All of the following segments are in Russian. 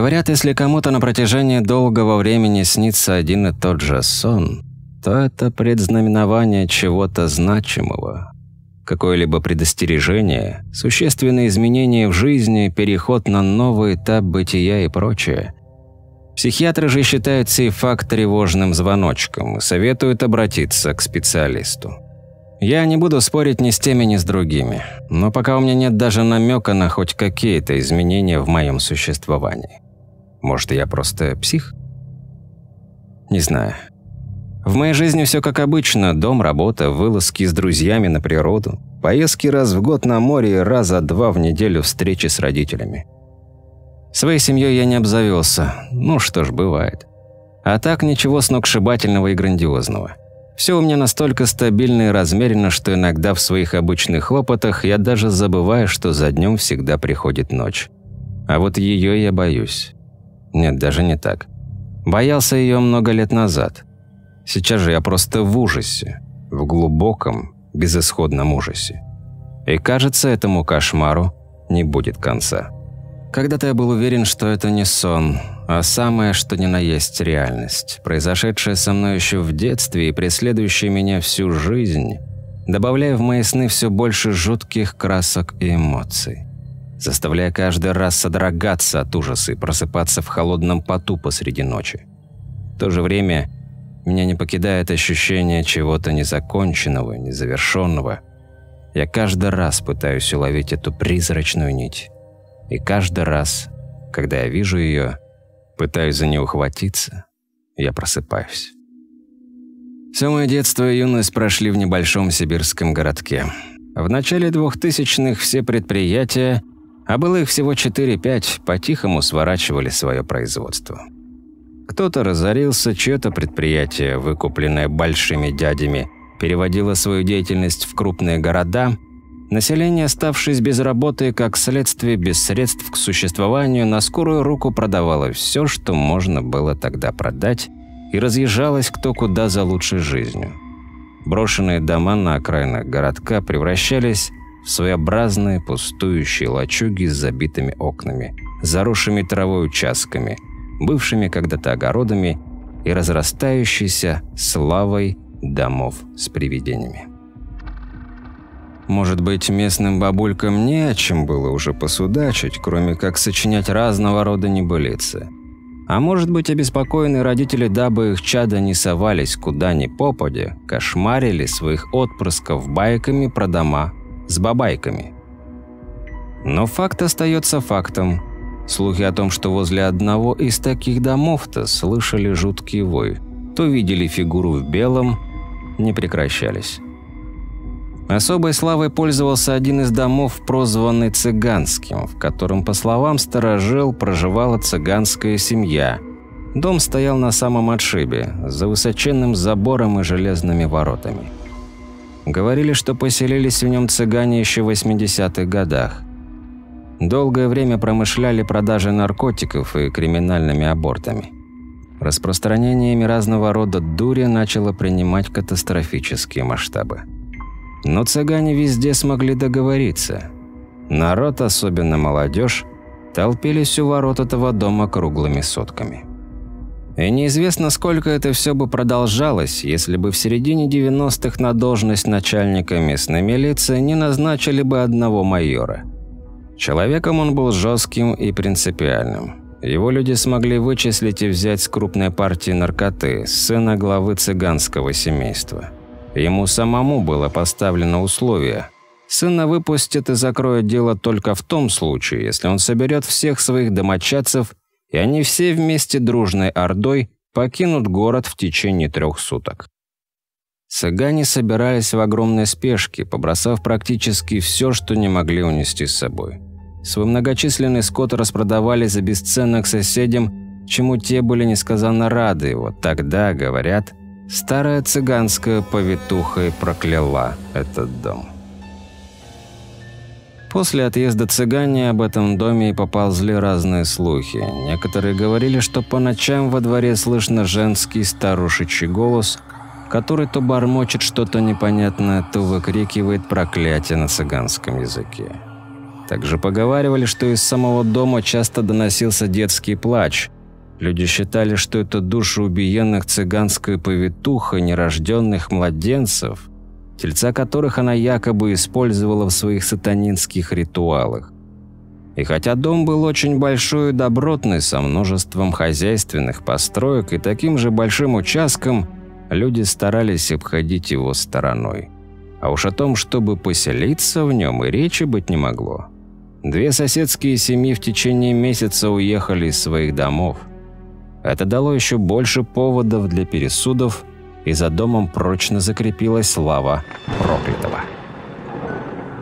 Говорят, если кому-то на протяжении долгого времени снится один и тот же сон, то это предзнаменование чего-то значимого. Какое-либо предостережение, существенные изменения в жизни, переход на новый этап бытия и прочее. Психиатры же считают сей факт тревожным звоночком и советуют обратиться к специалисту. Я не буду спорить ни с теми, ни с другими, но пока у меня нет даже намека на хоть какие-то изменения в моем существовании. Может, я просто псих? Не знаю. В моей жизни все как обычно. Дом, работа, вылазки с друзьями на природу, поездки раз в год на море и раза два в неделю встречи с родителями. Своей семьей я не обзавелся. Ну что ж, бывает. А так ничего сногсшибательного и грандиозного. Все у меня настолько стабильно и размеренно, что иногда в своих обычных хлопотах я даже забываю, что за днем всегда приходит ночь. А вот ее я боюсь. Нет, даже не так. Боялся ее много лет назад. Сейчас же я просто в ужасе. В глубоком, безысходном ужасе. И кажется, этому кошмару не будет конца. Когда-то я был уверен, что это не сон, а самое, что ни на есть реальность, произошедшая со мной еще в детстве и преследующая меня всю жизнь, добавляя в мои сны все больше жутких красок и эмоций, заставляя каждый раз содрогаться от ужаса и просыпаться в холодном поту посреди ночи. В то же время меня не покидает ощущение чего-то незаконченного, незавершенного. Я каждый раз пытаюсь уловить эту призрачную нить. И каждый раз, когда я вижу ее, Пытаюсь за нее ухватиться, я просыпаюсь. Все мое детство и юность прошли в небольшом сибирском городке. В начале 2000-х все предприятия, а было их всего 4-5, по-тихому сворачивали свое производство. Кто-то разорился, чье-то предприятие, выкупленное большими дядями, переводило свою деятельность в крупные города – Население, оставшись без работы, как следствие без средств к существованию, на скорую руку продавало все, что можно было тогда продать, и разъезжалось кто куда за лучшей жизнью. Брошенные дома на окраинах городка превращались в своеобразные пустующие лачуги с забитыми окнами, заросшими травой участками, бывшими когда-то огородами и разрастающейся славой домов с привидениями. Может быть, местным бабулькам не о чем было уже посудачить, кроме как сочинять разного рода небылицы. А может быть, обеспокоенные родители, дабы их чада не совались куда ни попадя, кошмарили своих отпрысков байками про дома с бабайками. Но факт остается фактом. Слухи о том, что возле одного из таких домов-то слышали жуткий вой, то видели фигуру в белом, не прекращались. Особой славой пользовался один из домов, прозванный Цыганским, в котором, по словам сторожил, проживала цыганская семья. Дом стоял на самом отшибе, за высоченным забором и железными воротами. Говорили, что поселились в нем цыгане еще в 80-х годах. Долгое время промышляли продажей наркотиков и криминальными абортами. Распространение ими разного рода дури начало принимать катастрофические масштабы. Но цыгане везде смогли договориться. Народ, особенно молодежь, толпились у ворот этого дома круглыми сотками. И неизвестно, сколько это все бы продолжалось, если бы в середине 90-х на должность начальника местной милиции не назначили бы одного майора. Человеком он был жестким и принципиальным. Его люди смогли вычислить и взять с крупной партии наркоты, сына главы цыганского семейства – Ему самому было поставлено условие. Сына выпустят и закроют дело только в том случае, если он соберет всех своих домочадцев, и они все вместе дружной ордой покинут город в течение трех суток. Цыгане собирались в огромной спешке, побросав практически все, что не могли унести с собой. Свой многочисленный скот распродавали за бесценок соседям, чему те были несказанно рады. Вот тогда, говорят, Старая цыганская повитуха прокляла этот дом. После отъезда цыгане об этом доме и поползли разные слухи. Некоторые говорили, что по ночам во дворе слышно женский старушечий голос, который то бормочет что-то непонятное, то выкрикивает проклятие на цыганском языке. Также поговаривали, что из самого дома часто доносился детский плач. Люди считали, что это души убиенных цыганской повитуха, нерожденных младенцев, тельца которых она якобы использовала в своих сатанинских ритуалах. И хотя дом был очень большой и добротный, со множеством хозяйственных построек и таким же большим участком, люди старались обходить его стороной. А уж о том, чтобы поселиться в нем, и речи быть не могло. Две соседские семьи в течение месяца уехали из своих домов. Это дало еще больше поводов для пересудов, и за домом прочно закрепилась слава проклятого.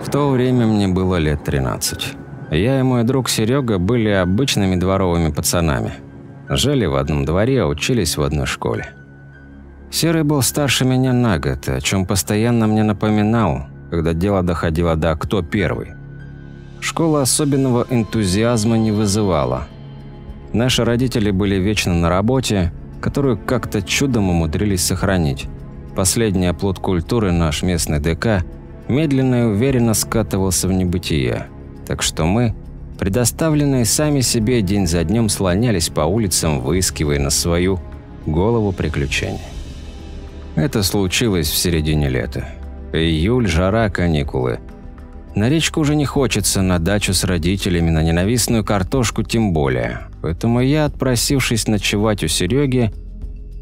В то время мне было лет 13. Я и мой друг Серега были обычными дворовыми пацанами. Жили в одном дворе, а учились в одной школе. Серый был старше меня на год, о чем постоянно мне напоминал, когда дело доходило до «кто первый». Школа особенного энтузиазма не вызывала. Наши родители были вечно на работе, которую как-то чудом умудрились сохранить. Последний оплот культуры, наш местный ДК, медленно и уверенно скатывался в небытие – так что мы, предоставленные сами себе, день за днем слонялись по улицам, выискивая на свою голову приключения. Это случилось в середине лета. Июль, жара, каникулы. На речку уже не хочется, на дачу с родителями, на ненавистную картошку тем более. Поэтому я, отпросившись ночевать у Сереги,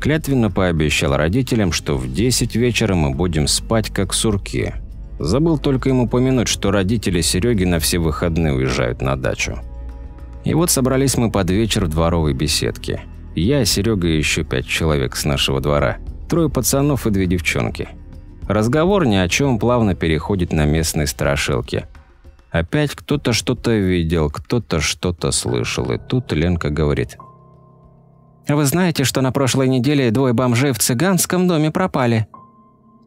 клятвенно пообещал родителям, что в 10 вечера мы будем спать как сурки – Забыл только ему помянуть, что родители Сереги на все выходные уезжают на дачу. И вот собрались мы под вечер в дворовой беседке. Я, Серега и еще пять человек с нашего двора. Трое пацанов и две девчонки. Разговор ни о чем плавно переходит на местные страшилки. Опять кто-то что-то видел, кто-то что-то слышал. И тут Ленка говорит. «Вы знаете, что на прошлой неделе двое бомжей в цыганском доме пропали?»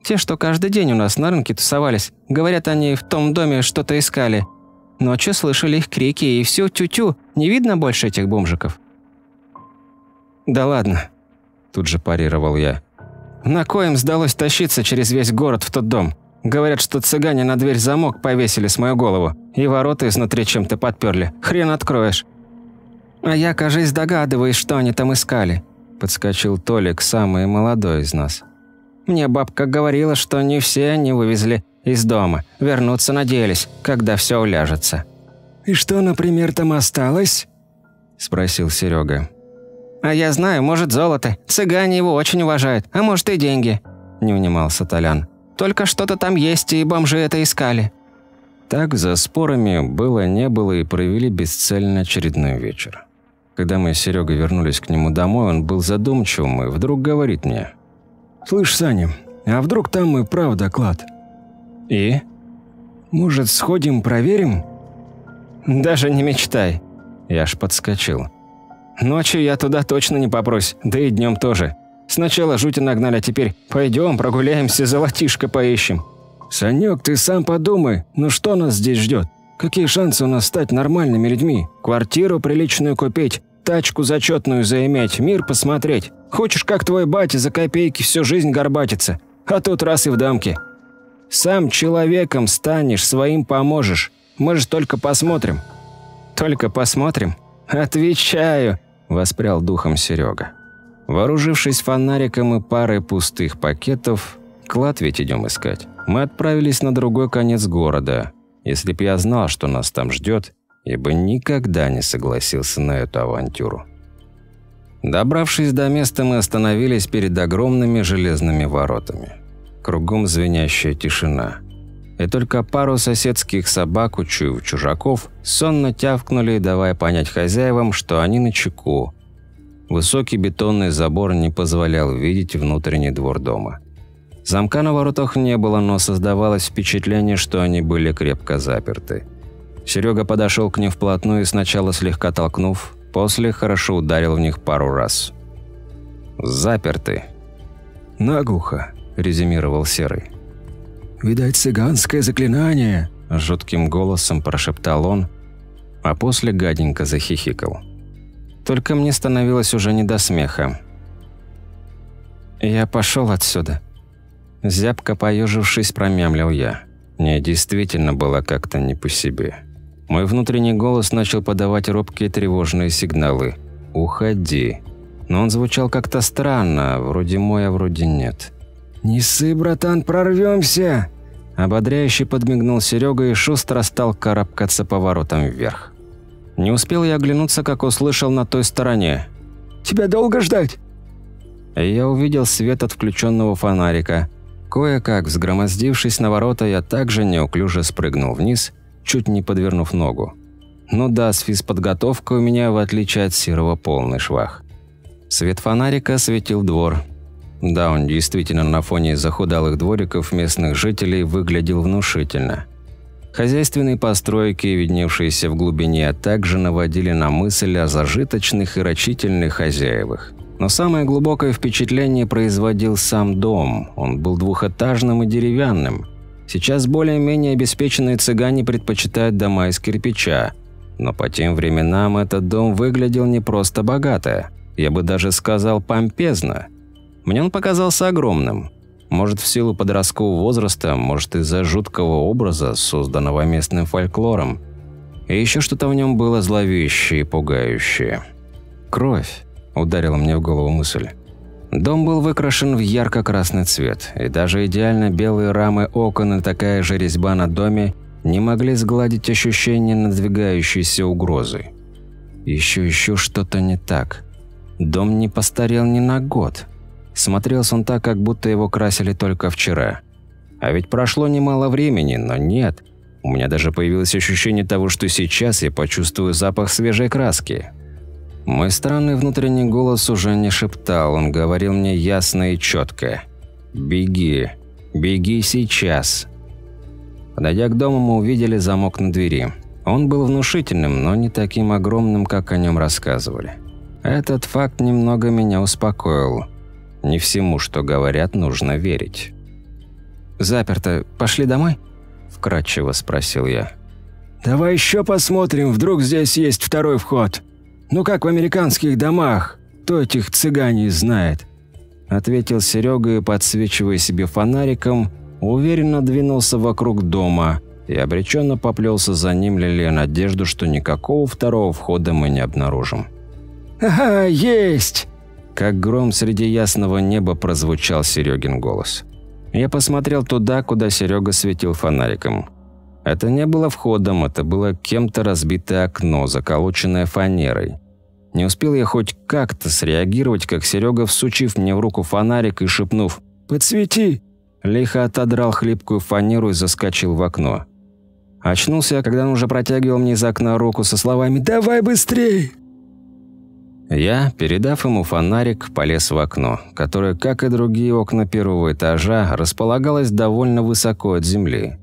Те, что каждый день у нас на рынке тусовались. Говорят, они в том доме что-то искали. Ночью слышали их крики и всю тю-тю. Не видно больше этих бомжиков?» «Да ладно», – тут же парировал я. «На коем сдалось тащиться через весь город в тот дом? Говорят, что цыгане на дверь замок повесили с мою голову, и ворота изнутри чем-то подперли. Хрен откроешь». «А я, кажись, догадываюсь, что они там искали», – подскочил Толик, самый молодой из нас. Мне бабка говорила, что не все они вывезли из дома. Вернуться надеялись, когда все уляжется». «И что, например, там осталось?» – спросил Серега. «А я знаю, может, золото. Цыгане его очень уважают. А может, и деньги», – не унимался Толян. «Только что-то там есть, и бомжи это искали». Так за спорами было-не было и провели бесцельно очередной вечер. Когда мы с Серегой вернулись к нему домой, он был задумчивым и вдруг говорит мне – «Слышь, Саня, а вдруг там и правда клад?» «И?» «Может, сходим, проверим?» «Даже не мечтай». Я аж подскочил. «Ночью я туда точно не попрусь, да и днем тоже. Сначала жути нагнали, а теперь пойдем прогуляемся, золотишко поищем». «Санек, ты сам подумай, ну что нас здесь ждет? Какие шансы у нас стать нормальными людьми? Квартиру приличную купить, тачку зачетную заиметь, мир посмотреть. Хочешь, как твой батя, за копейки всю жизнь горбатиться, а тут раз и в дамке. Сам человеком станешь, своим поможешь. Мы же только посмотрим». «Только посмотрим?» «Отвечаю», – воспрял духом Серега. Вооружившись фонариком и парой пустых пакетов, клад ведь идем искать, мы отправились на другой конец города. Если б я знал, что нас там ждет, и бы никогда не согласился на эту авантюру. Добравшись до места, мы остановились перед огромными железными воротами. Кругом звенящая тишина. И только пару соседских собак, учуяв чужаков, сонно тявкнули, давая понять хозяевам, что они на чеку. Высокий бетонный забор не позволял видеть внутренний двор дома. Замка на воротах не было, но создавалось впечатление, что они были крепко заперты. Серега подошел к ним вплотную и сначала слегка толкнув, после хорошо ударил в них пару раз. «Заперты». «Наглухо», – резюмировал Серый. «Видать, цыганское заклинание», – жутким голосом прошептал он, а после гаденько захихикал. Только мне становилось уже не до смеха. «Я пошел отсюда», – зябко поежившись, промямлил я. Мне действительно было как-то не по себе. Мой внутренний голос начал подавать робкие тревожные сигналы. «Уходи». Но он звучал как-то странно, вроде мой, а вроде нет. «Не ссы, братан, прорвемся!» Ободряюще подмигнул Серега и шустро стал карабкаться поворотом вверх. Не успел я оглянуться, как услышал на той стороне. «Тебя долго ждать?» Я увидел свет от включенного фонарика. Кое-как, взгромоздившись на ворота, я также неуклюже спрыгнул вниз, чуть не подвернув ногу. Ну да, с физподготовкой у меня, в отличие от Серого, полный швах. Свет фонарика светил двор. Да, он действительно на фоне захудалых двориков местных жителей выглядел внушительно. Хозяйственные постройки, видневшиеся в глубине, также наводили на мысль о зажиточных и рачительных хозяевах. Но самое глубокое впечатление производил сам дом. Он был двухэтажным и деревянным. Сейчас более-менее обеспеченные цыгане предпочитают дома из кирпича. Но по тем временам этот дом выглядел не просто богато. Я бы даже сказал помпезно. Мне он показался огромным. Может, в силу подросткового возраста, может, из-за жуткого образа, созданного местным фольклором. И еще что-то в нем было зловещее и пугающее. «Кровь», – ударила мне в голову мысль. Дом был выкрашен в ярко-красный цвет, и даже идеально белые рамы окон и такая же резьба на доме не могли сгладить ощущение надвигающейся угрозы. Еще-еще что-то не так. Дом не постарел ни на год. Смотрелся он так, как будто его красили только вчера. А ведь прошло немало времени, но нет. У меня даже появилось ощущение того, что сейчас я почувствую запах свежей краски. Мой странный внутренний голос уже не шептал, он говорил мне ясно и четко. «Беги. Беги сейчас». Подойдя к дому, мы увидели замок на двери. Он был внушительным, но не таким огромным, как о нем рассказывали. Этот факт немного меня успокоил. Не всему, что говорят, нужно верить. «Заперто. Пошли домой?» – вкратчиво спросил я. «Давай еще посмотрим, вдруг здесь есть второй вход. Ну как в американских домах, кто этих цыганей знает?» Ответил Серега и, подсвечивая себе фонариком, уверенно двинулся вокруг дома и обреченно поплелся за ним, лелея надежду, что никакого второго входа мы не обнаружим. «Ага, есть!» Как гром среди ясного неба прозвучал Серегин голос. Я посмотрел туда, куда Серега светил фонариком. Это не было входом, это было кем-то разбитое окно, заколоченное фанерой. Не успел я хоть как-то среагировать, как Серега, всучив мне в руку фонарик и шепнув «Подсвети!», лихо отодрал хлипкую фанеру и заскочил в окно. Очнулся я, когда он уже протягивал мне из окна руку со словами «Давай быстрее!». Я, передав ему фонарик, полез в окно, которое, как и другие окна первого этажа, располагалось довольно высоко от земли.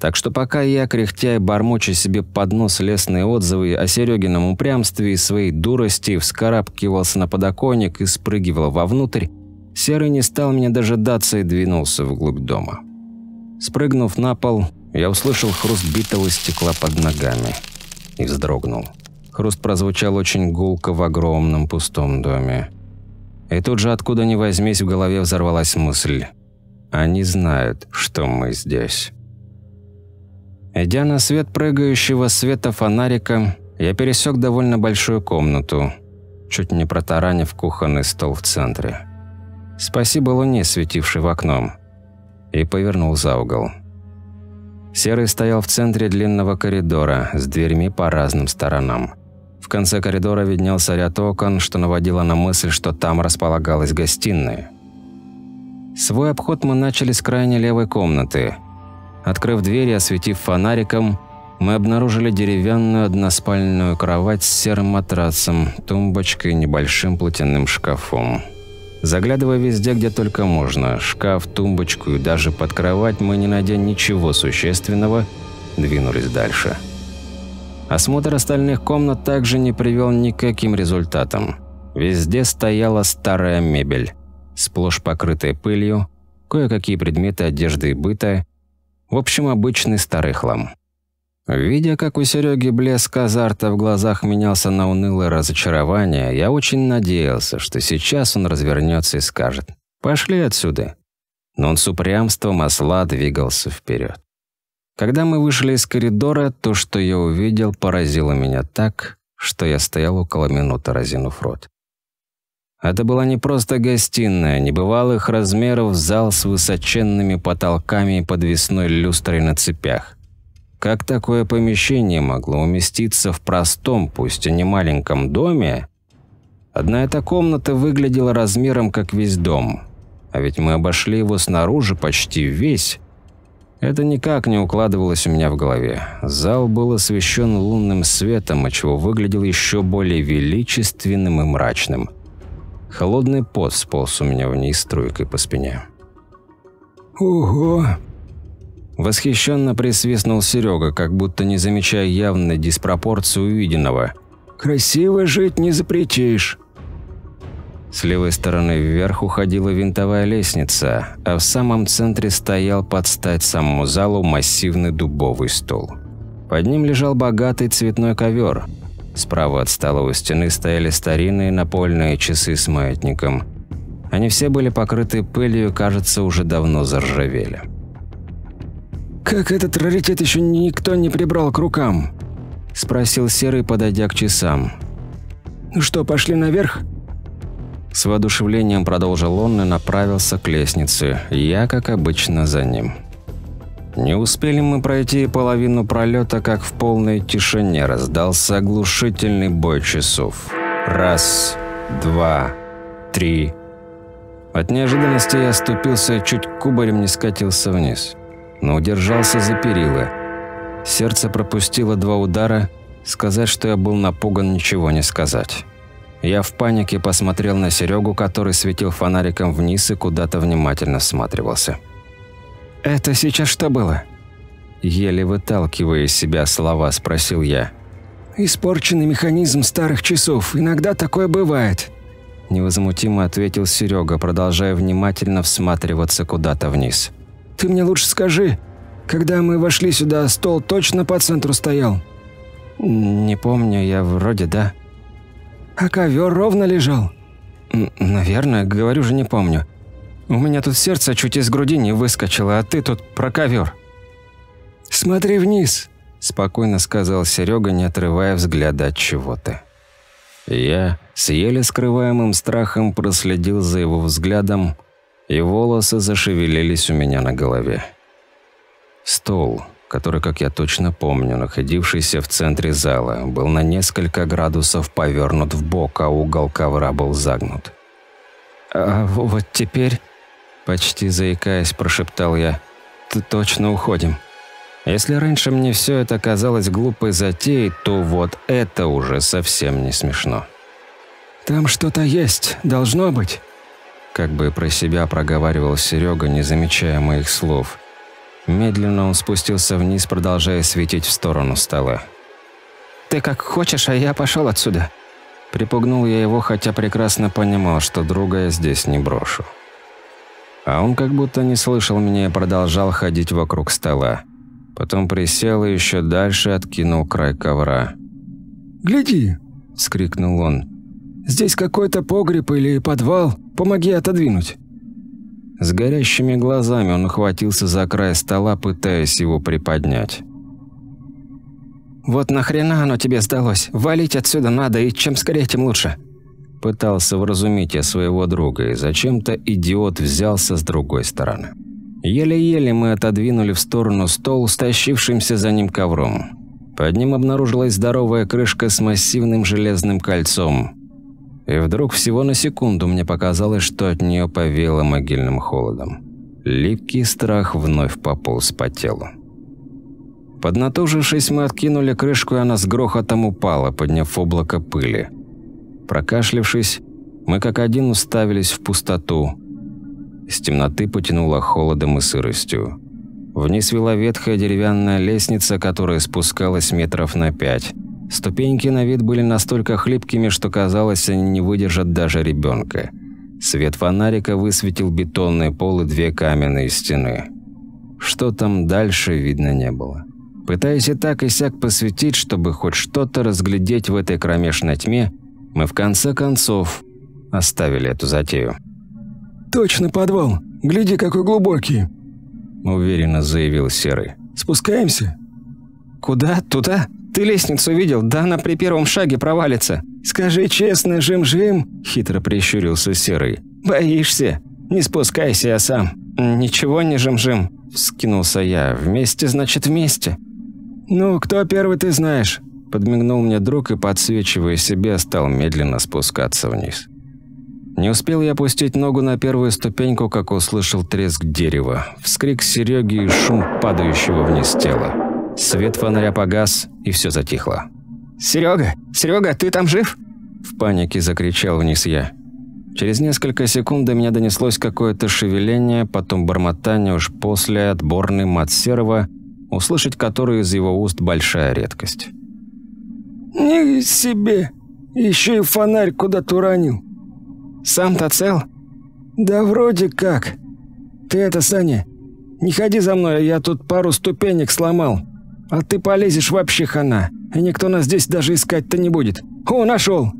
Так что пока я, кряхтя и бормоча себе под нос лестные отзывы о Серегином упрямстве и своей дурости, вскарабкивался на подоконник и спрыгивал вовнутрь, Серый не стал меня дожидаться и двинулся вглубь дома. Спрыгнув на пол, я услышал хруст битого стекла под ногами и вздрогнул. Хруст прозвучал очень гулко в огромном пустом доме. И тут же, откуда ни возьмись, в голове взорвалась мысль. Они знают, что мы здесь. Идя на свет прыгающего света фонарика, я пересек довольно большую комнату, чуть не протаранив кухонный стол в центре. Спасибо луне, светившей в окно. И повернул за угол. Серый стоял в центре длинного коридора с дверьми по разным сторонам. Конце коридора виднелся ряд окон, что наводило на мысль, что там располагалась гостиная. Свой обход мы начали с крайней левой комнаты. Открыв дверь и осветив фонариком, мы обнаружили деревянную односпальную кровать с серым матрасом, тумбочкой и небольшим платяным шкафом. Заглядывая везде, где только можно, шкаф, тумбочку и даже под кровать, мы, не найдя ничего существенного, двинулись дальше. Осмотр остальных комнат также не привел никаким результатам. Везде стояла старая мебель, сплошь покрытая пылью, кое-какие предметы одежды и быта, в общем, обычный старый хлам. Видя, как у Сереги блеск азарта в глазах менялся на унылое разочарование, я очень надеялся, что сейчас он развернется и скажет «Пошли отсюда». Но он с упрямством осла двигался вперед. Когда мы вышли из коридора, то, что я увидел, поразило меня так, что я стоял около минуты, разинув рот. Это была не просто гостиная, небывалых размеров зал с высоченными потолками и подвесной люстрой на цепях. Как такое помещение могло уместиться в простом, пусть и не маленьком доме? Одна эта комната выглядела размером как весь дом. А ведь мы обошли его снаружи почти весь. Это никак не укладывалось у меня в голове. Зал был освещен лунным светом, отчего выглядел еще более величественным и мрачным – Холодный пот сполз у меня вниз струйкой по спине. «Ого!» Восхищенно присвистнул Серега, как будто не замечая явной диспропорции увиденного. «Красиво жить не запретишь!» С левой стороны вверх уходила винтовая лестница, а в самом центре стоял под стать самому залу массивный дубовый стол. Под ним лежал богатый цветной ковер – Справа от столовой стены стояли старинные напольные часы с маятником. Они все были покрыты пылью, кажется, уже давно заржавели. «Как этот раритет еще никто не прибрал к рукам?» – спросил Серый, подойдя к часам. «Ну что, пошли наверх?» С воодушевлением продолжил он и направился к лестнице, я, как обычно, за ним. Не успели мы пройти половину пролета, как в полной тишине раздался оглушительный бой часов. Раз, два, три. От неожиданности я оступился и чуть кубарем не скатился вниз. Но удержался за перила. Сердце пропустило два удара. Сказать, что я был напуган, ничего не сказать. Я в панике посмотрел на Серегу, который светил фонариком вниз и куда-то внимательно всматривался. «Это сейчас что было?» Еле выталкивая из себя слова, спросил я. «Испорченный механизм старых часов. Иногда такое бывает», – невозмутимо ответил Серега, продолжая внимательно всматриваться куда-то вниз. «Ты мне лучше скажи, когда мы вошли сюда, стол точно по центру стоял?» «Не помню, я вроде да». «А ковер ровно лежал?» «Наверное, говорю же, не помню. У меня тут сердце чуть из груди не выскочило, а ты тут про ковер. «Смотри вниз», – спокойно сказал Серега, не отрывая взгляда от чего-то. Я с еле скрываемым страхом проследил за его взглядом, и волосы зашевелились у меня на голове. Стол, который, как я точно помню, находившийся в центре зала, был на несколько градусов повернут в бок, а угол ковра был загнут. «А вот теперь...» Почти заикаясь, прошептал я. «Точно уходим». Если раньше мне все это казалось глупой затеей, то вот это уже совсем не смешно. «Там что-то есть, должно быть», как бы про себя проговаривал Серега, не замечая моих слов. Медленно он спустился вниз, продолжая светить в сторону стола. «Ты как хочешь, а я пошел отсюда». Припугнул я его, хотя прекрасно понимал, что друга я здесь не брошу. А он как будто не слышал меня и продолжал ходить вокруг стола. Потом присел и еще дальше откинул край ковра. «Гляди!» – скрикнул он. «Здесь какой-то погреб или подвал. Помоги отодвинуть». С горящими глазами он ухватился за край стола, пытаясь его приподнять. «Вот нахрена оно тебе сдалось? Валить отсюда надо, и чем скорее, тем лучше». Пытался вразумить я своего друга, и зачем-то идиот взялся с другой стороны. Еле-еле мы отодвинули в сторону стол с тащившимся за ним ковром. Под ним обнаружилась здоровая крышка с массивным железным кольцом. И вдруг всего на секунду мне показалось, что от нее повеяло могильным холодом. Липкий страх вновь пополз по телу. Поднатужившись, мы откинули крышку, и она с грохотом упала, подняв облако пыли. Прокашлявшись, мы как один уставились в пустоту. Из темноты потянуло холодом и сыростью. Вниз вела ветхая деревянная лестница, которая спускалась метров на пять. Ступеньки на вид были настолько хлипкими, что казалось, они не выдержат даже ребенка. Свет фонарика высветил бетонный пол и две каменные стены. Что там дальше, видно не было. Пытаясь и так и сяк посветить, чтобы хоть что-то разглядеть в этой кромешной тьме, мы в конце концов оставили эту затею. «Точно подвал! Гляди, какой глубокий!» Уверенно заявил Серый. Спускаемся?» «Куда? Туда? Ты лестницу видел? Да она при первом шаге провалится». «Скажи честно, Жим-Жим», – хитро прищурился Серый. «Боишься? Не спускайся, я сам». «Ничего не Жим-Жим», – вскинулся я. «Вместе значит вместе». «Ну, кто первый, ты знаешь?» Подмигнул мне друг и, подсвечивая себе, стал медленно спускаться вниз. Не успел я опустить ногу на первую ступеньку, как услышал треск дерева, вскрик Сереги и шум падающего вниз тела. Свет фонаря погас, и все затихло. «Серега! Серега, ты там жив?» В панике закричал вниз я. Через несколько секунд до меня донеслось какое-то шевеление, потом бормотание, уж после отборный мат Серого, услышать который из его уст большая редкость. «Не себе! Еще и фонарь куда-то уронил!» «Сам-то цел?» «Да вроде как. Ты это, Саня, не ходи за мной, я тут пару ступенек сломал. А ты полезешь вообще хана, и никто нас здесь даже искать-то не будет. О, нашел!»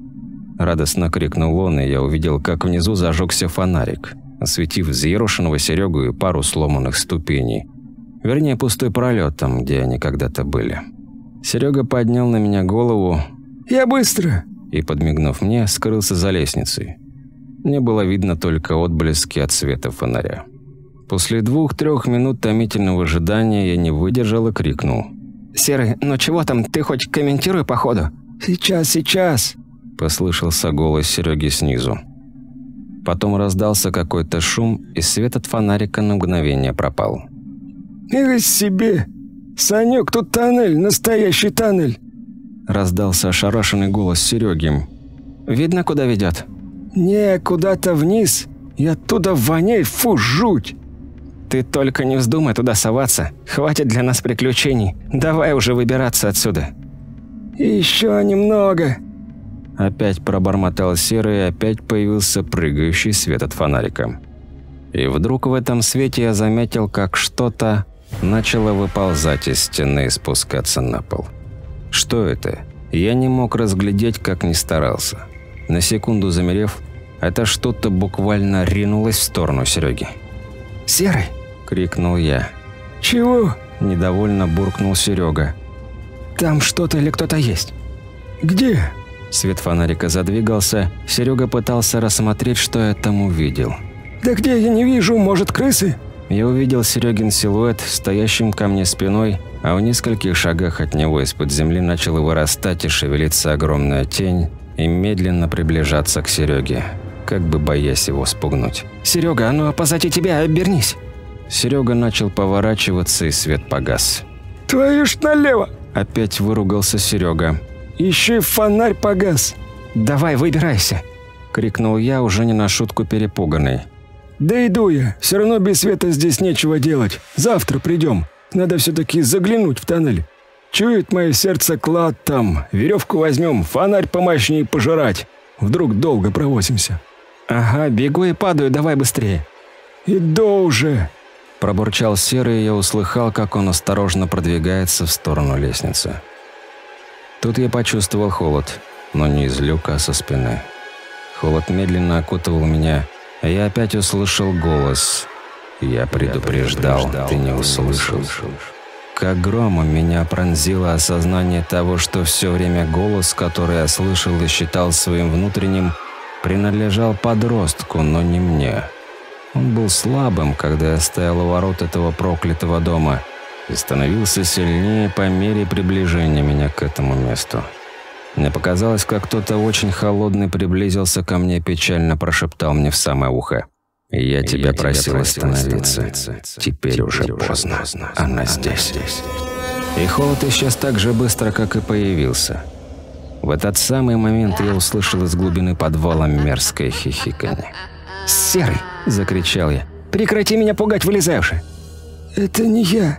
Радостно крикнул он, и я увидел, как внизу зажегся фонарик, осветив взъерошенного Серегу и пару сломанных ступеней. Вернее, пустой пролет там, где они когда-то были. Серега поднял на меня голову. «Я быстро!» И, подмигнув мне, скрылся за лестницей. Мне было видно только отблески от света фонаря. После двух-трех минут томительного ожидания я не выдержал и крикнул. «Серый, ну чего там, ты хоть комментируй по ходу?» «Сейчас, сейчас!» – послышался голос Сереги снизу. Потом раздался какой-то шум, и свет от фонарика на мгновение пропал. «Эх себе! Санек, тут тоннель, настоящий тоннель!» Раздался ошарашенный голос Сереги. «Видно, куда ведет?» «Не, куда-то вниз, и оттуда воняет, фу, жуть!» «Ты только не вздумай туда соваться. Хватит для нас приключений. Давай уже выбираться отсюда». «Еще немного». Опять пробормотал Серый, и опять появился прыгающий свет от фонарика. И вдруг в этом свете я заметил, как что-то начало выползать из стены и спускаться на пол. Что это? Я не мог разглядеть, как ни старался. На секунду замерев, это что-то буквально ринулось в сторону Сереги. «Серый!» – крикнул я. «Чего?» – недовольно буркнул Серега. «Там что-то или кто-то есть». «Где?» Свет фонарика задвигался, Серега пытался рассмотреть, что я там увидел. «Да где я не вижу, может, крысы?» Я увидел Серегин силуэт, стоящим ко мне спиной, а в нескольких шагах от него из-под земли начала вырастать и шевелиться огромная тень, и медленно приближаться к Сереге, как бы боясь его спугнуть. «Серега, а ну позади тебя, обернись!» Серега начал поворачиваться, и свет погас. «Твою ж налево!» Опять выругался Серега. «Еще и фонарь погас!» «Давай, выбирайся!» Крикнул я, уже не на шутку перепуганный. «Да иду я. Все равно без света здесь нечего делать. Завтра придем. Надо все-таки заглянуть в тоннель. Чует мое сердце клад там. Веревку возьмем, фонарь помощнее пожирать. Вдруг долго провозимся». «Ага, бегу и падаю, давай быстрее». «Иду уже!» Пробурчал Серый, и я услыхал, как он осторожно продвигается в сторону лестницы. Тут я почувствовал холод, но не из люка, а со спины. Холод медленно окутывал меня, а я опять услышал голос. «Я предупреждал, ты не услышал». Как громом меня пронзило осознание того, что все время голос, который я слышал и считал своим внутренним, принадлежал подростку, но не мне. Он был слабым, когда я стоял у ворот этого проклятого дома, и становился сильнее по мере приближения меня к этому месту. Мне показалось, как кто-то очень холодный приблизился ко мне печально прошептал мне в самое ухо. «Я тебя Я просил остановиться. остановиться. Теперь, Теперь уже поздно. поздно. Она, Она здесь. здесь». И холод исчез так же быстро, как и появился. В этот самый момент я услышал из глубины подвала мерзкое хихиканье. «Серый!» – закричал я. «Прекрати меня пугать, вылезай уже!» «Это не я!»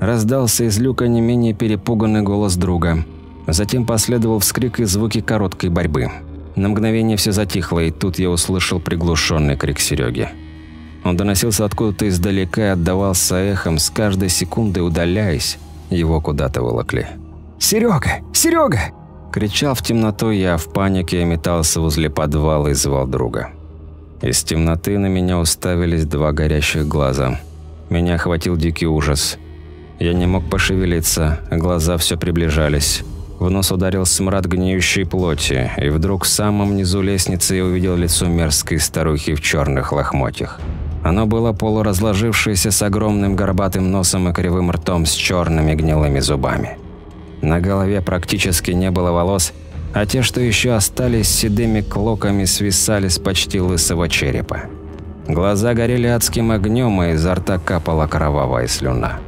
Раздался из люка не менее перепуганный голос друга. Затем последовал вскрик и звуки короткой борьбы. На мгновение все затихло, и тут я услышал приглушенный крик Сереги. Он доносился откуда-то издалека и отдавался эхом, с каждой секундой удаляясь. Его куда-то волокли. «Серега! Серега!» Кричал в темноту я, в панике метался возле подвала и звал друга. Из темноты на меня уставились два горящих глаза. Меня охватил дикий ужас. Я не мог пошевелиться, глаза все приближались. В нос ударил смрад гниющей плоти, и вдруг в самом низу лестницы я увидел лицо мерзкой старухи в черных лохмотьях. Оно было полуразложившееся с огромным горбатым носом и кривым ртом с черными гнилыми зубами. На голове практически не было волос, а те, что еще остались седыми клоками, свисали с почти лысого черепа. Глаза горели адским огнем, и изо рта капала кровавая слюна.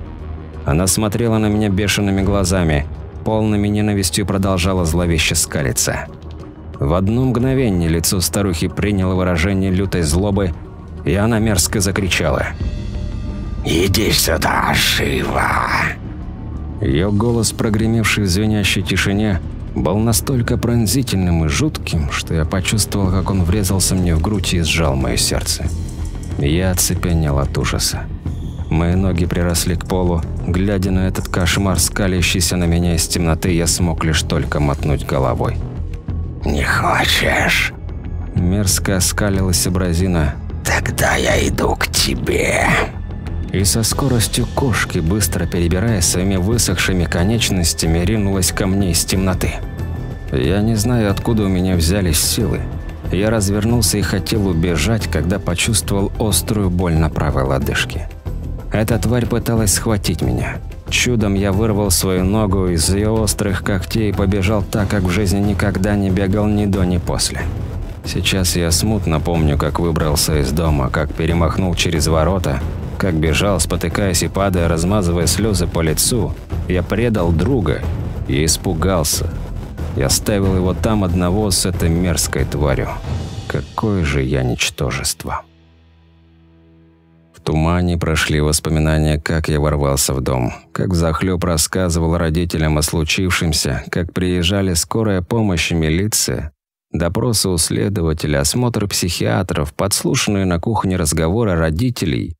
Она смотрела на меня бешеными глазами – полными ненавистью продолжала зловеще скалиться. В одно мгновение лицо старухи приняло выражение лютой злобы, и она мерзко закричала. «Иди сюда, живо!» Ее голос, прогремевший в звенящей тишине, был настолько пронзительным и жутким, что я почувствовал, как он врезался мне в грудь и сжал мое сердце. Я оцепенел от ужаса. Мои ноги приросли к полу. Глядя на этот кошмар, скалящийся на меня из темноты, я смог лишь только мотнуть головой. «Не хочешь?» Мерзко оскалилась абразина. «Тогда я иду к тебе». И со скоростью кошки, быстро перебирая своими высохшими конечностями, ринулась ко мне из темноты. Я не знаю, откуда у меня взялись силы. Я развернулся и хотел убежать, когда почувствовал острую боль на правой лодыжке. Эта тварь пыталась схватить меня. Чудом я вырвал свою ногу из ее острых когтей и побежал так, как в жизни никогда не бегал ни до, ни после. Сейчас я смутно помню, как выбрался из дома, как перемахнул через ворота, как бежал, спотыкаясь и падая, размазывая слезы по лицу. Я предал друга и испугался. Я ставил его там одного с этой мерзкой тварью. Какое же я ничтожество тумане прошли воспоминания, как я ворвался в дом, как захлеб рассказывал родителям о случившемся, как приезжали скорая помощь и милиция, допросы у следователя, осмотр психиатров, подслушанные на кухне разговоры родителей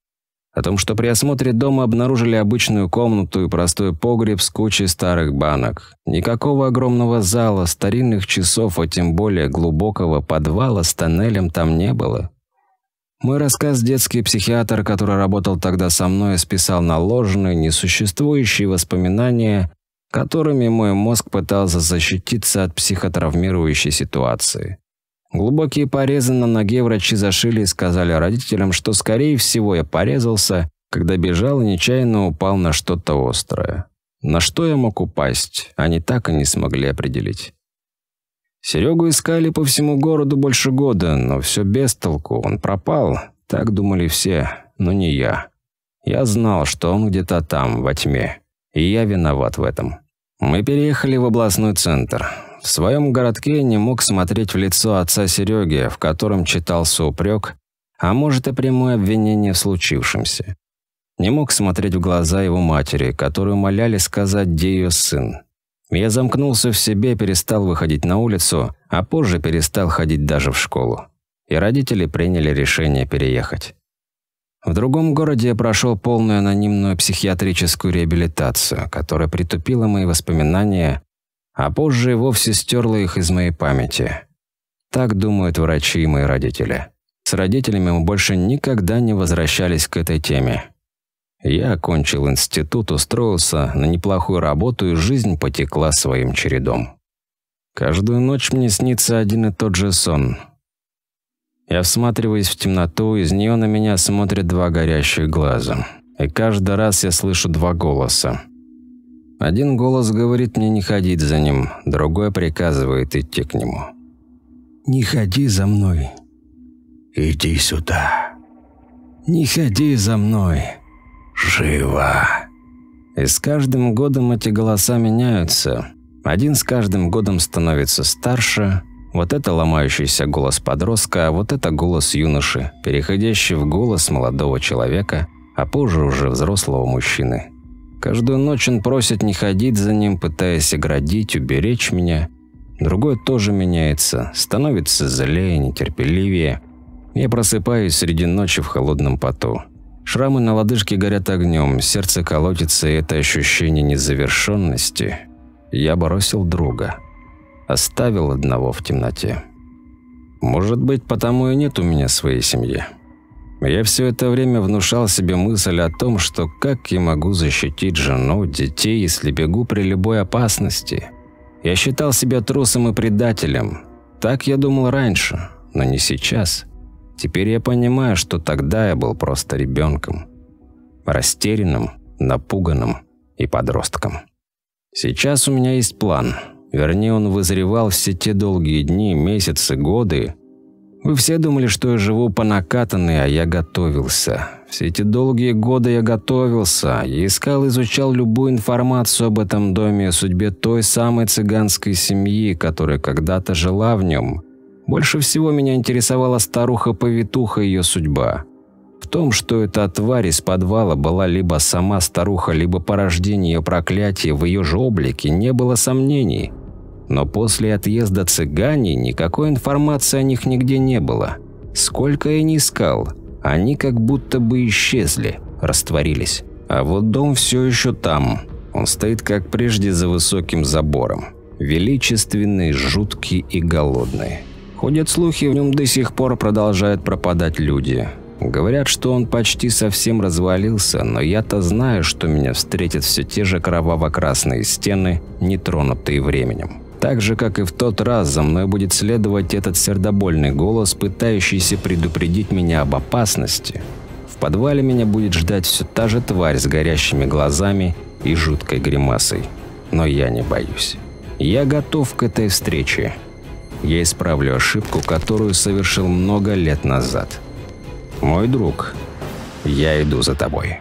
о том, что при осмотре дома обнаружили обычную комнату и простой погреб с кучей старых банок. Никакого огромного зала, старинных часов, а тем более глубокого подвала с тоннелем там не было. Мой рассказ детский психиатр, который работал тогда со мной, списал на ложные, несуществующие воспоминания, которыми мой мозг пытался защититься от психотравмирующей ситуации. Глубокие порезы на ноге врачи зашили и сказали родителям, что, скорее всего, я порезался, когда бежал и нечаянно упал на что-то острое. На что я мог упасть, они так и не смогли определить. Серегу искали по всему городу больше года, но все без толку, он пропал. Так думали все, но не я. Я знал, что он где-то там, во тьме. И я виноват в этом. Мы переехали в областной центр. В своем городке не мог смотреть в лицо отца Сереги, в котором читался упрек, а может и прямое обвинение в случившемся. Не мог смотреть в глаза его матери, которую моляли сказать, где ее сын. Я замкнулся в себе, перестал выходить на улицу, а позже перестал ходить даже в школу. И родители приняли решение переехать. В другом городе я прошел полную анонимную психиатрическую реабилитацию, которая притупила мои воспоминания, а позже вовсе стерла их из моей памяти. Так думают врачи и мои родители. С родителями мы больше никогда не возвращались к этой теме. Я окончил институт, устроился на неплохую работу, и жизнь потекла своим чередом. Каждую ночь мне снится один и тот же сон. Я всматриваюсь в темноту, из нее на меня смотрят два горящих глаза. И каждый раз я слышу два голоса. Один голос говорит мне не ходить за ним, другой приказывает идти к нему. «Не ходи за мной». «Иди сюда». «Не ходи за мной». Живо!» И с каждым годом эти голоса меняются. Один с каждым годом становится старше. Вот это ломающийся голос подростка, а вот это голос юноши, переходящий в голос молодого человека, а позже уже взрослого мужчины. Каждую ночь он просит не ходить за ним, пытаясь оградить, уберечь меня. Другой тоже меняется, становится злее, нетерпеливее. Я просыпаюсь среди ночи в холодном поту. Шрамы на лодыжке горят огнем, сердце колотится, и это ощущение незавершенности. Я бросил друга. Оставил одного в темноте. Может быть, потому и нет у меня своей семьи. Я все это время внушал себе мысль о том, что как я могу защитить жену, детей, если бегу при любой опасности. Я считал себя трусом и предателем. Так я думал раньше, но не сейчас. Теперь я понимаю, что тогда я был просто ребенком. Растерянным, напуганным и подростком. Сейчас у меня есть план. Вернее, он вызревал все те долгие дни, месяцы, годы, вы все думали, что я живу по накатанной, а я готовился. Все эти долгие годы я готовился. Я искал изучал любую информацию об этом доме и судьбе той самой цыганской семьи, которая когда-то жила в нем. Больше всего меня интересовала старуха-повитуха и ее судьба. В том, что эта тварь из подвала была либо сама старуха, либо порождение ее проклятия в ее же облике, не было сомнений – но после отъезда цыгане никакой информации о них нигде не было. Сколько я не искал, они как будто бы исчезли, растворились. А вот дом все еще там. Он стоит как прежде за высоким забором. Величественный, жуткий и голодный. Ходят слухи, в нем до сих пор продолжают пропадать люди. Говорят, что он почти совсем развалился, но я-то знаю, что меня встретят все те же кроваво-красные стены, нетронутые временем. Так же, как и в тот раз, за мной будет следовать этот сердобольный голос, пытающийся предупредить меня об опасности. В подвале меня будет ждать все та же тварь с горящими глазами и жуткой гримасой. Но я не боюсь. Я готов к этой встрече. Я исправлю ошибку, которую совершил много лет назад. Мой друг, я иду за тобой.